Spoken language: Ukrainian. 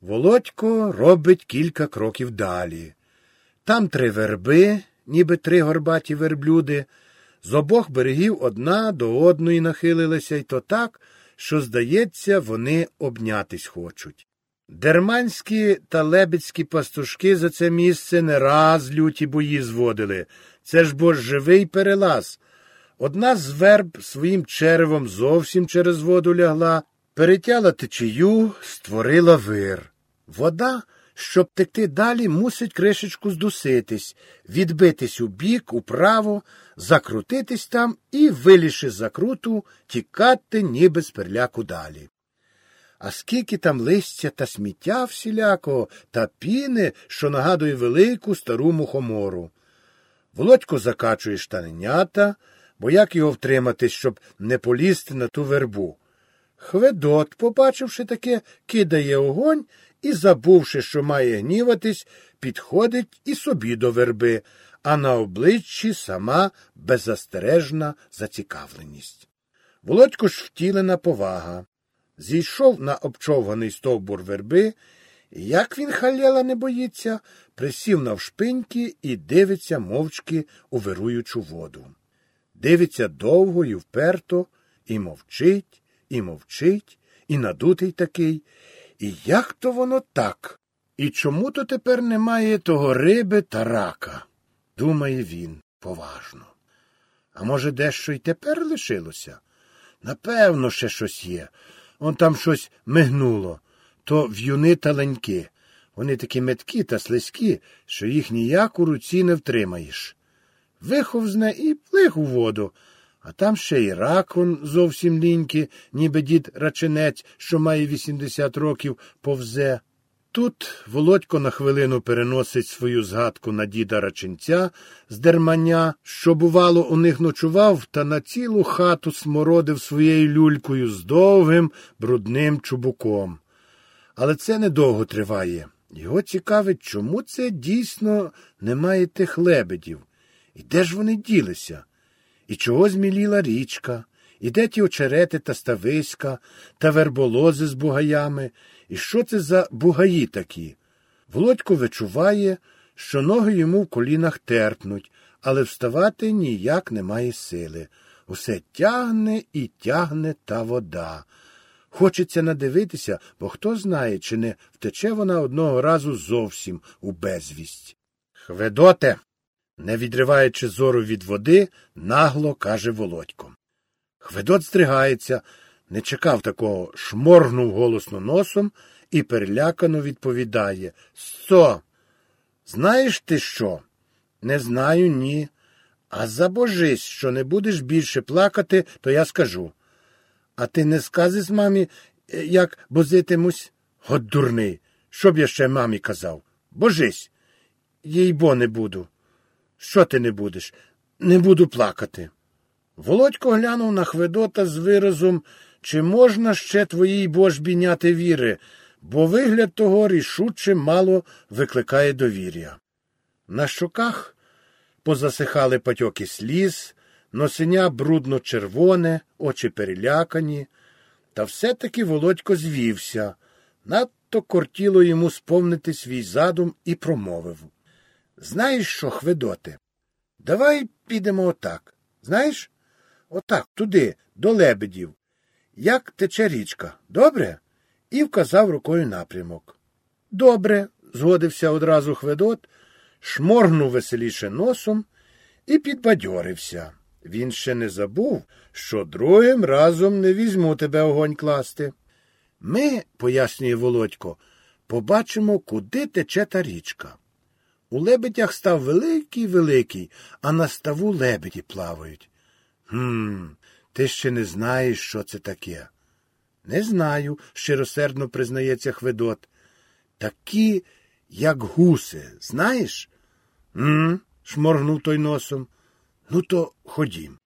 Володько робить кілька кроків далі. Там три верби, ніби три горбаті верблюди. З обох берегів одна до одної нахилилися, і то так, що, здається, вони обнятись хочуть. Дерманські та лебедські пастушки за це місце не раз люті бої зводили. Це ж бо живий перелаз. Одна з верб своїм черевом зовсім через воду лягла, перетяла течію, створила вир. Вода, щоб текти далі, мусить кришечку здуситись, відбитись у бік, управо, закрутитись там і, вилізши закруту, тікати, ніби з перляку далі. А скільки там листя та сміття всілякого та піни, що нагадує велику стару мухомору. Володько закачує штаненята, бо як його втримати, щоб не полізти на ту вербу. Хведот, побачивши таке, кидає огонь і, забувши, що має гніватись, підходить і собі до верби, а на обличчі сама беззастережна зацікавленість. Володько ж втілена повага. Зійшов на обчовганий стовбур верби, і як він халяла не боїться, присів навшпиньки і дивиться мовчки у вируючу воду. Дивиться довго і вперто, і мовчить, і мовчить, і надутий такий. І як то воно так? І чому то тепер немає того риби та рака? думає він поважно. А може, дещо й тепер лишилося? Напевно, ще щось є. Он там щось мигнуло. То в'юни та леньки. Вони такі меткі та слизькі, що їх ніяк у руці не втримаєш. Виховзне і плих у воду, а там ще й ракон зовсім ліньки, ніби дід раченець, що має 80 років, повзе. Тут Володько на хвилину переносить свою згадку на діда раченця з дермання, що, бувало, у них ночував, та на цілу хату смородив своєю люлькою з довгим брудним чубуком. Але це недовго триває. Його цікавить, чому це дійсно немає тих лебедів. І де ж вони ділися? І чого зміліла річка, і де ті очерети та стависька, та верболози з бугаями, і що це за бугаї такі? Володько вичуває, що ноги йому в колінах терпнуть, але вставати ніяк немає сили. Усе тягне і тягне та вода. Хочеться надивитися, бо хто знає, чи не втече вона одного разу зовсім у безвість. Хведоте, не відриваючи зору від води, нагло каже Володько. Хведот здригається, не чекав такого, шморгнув голосно носом і перелякано відповідає Сто. Знаєш ти що? Не знаю, ні. А забожись, що не будеш більше плакати, то я скажу. А ти не сказиш мамі, е, як бозитимусь? От дурний. Що б я ще мамі казав? Божись. Їй бо не буду. Що ти не будеш? Не буду плакати. Володько глянув на Хведота з виразом, чи можна ще твоїй божбі няти віри, бо вигляд того рішуче мало викликає довір'я. На щоках позасихали патьоки сліз, носеня брудно червоне, очі перелякані, та все-таки Володько звівся. Надто кортіло йому сповнити свій задум і промовив. Знаєш що, Хведоте? Давай підемо отак. Знаєш? Отак, туди, до лебедів. Як тече річка, добре? І вказав рукою напрямок. Добре, згодився одразу Хведот, шморгнув веселіше носом і підбадьорився. Він ще не забув, що другим разом не візьму тебе огонь класти. Ми, пояснює Володько, побачимо, куди тече та річка. У лебедях став великий великий, а на ставу лебеді плавають. Гм, ти ще не знаєш, що це таке. Не знаю, щиросердно признається Хведот. Такі, як гуси, знаєш? М, шморгнув той носом. Ну, то ходім.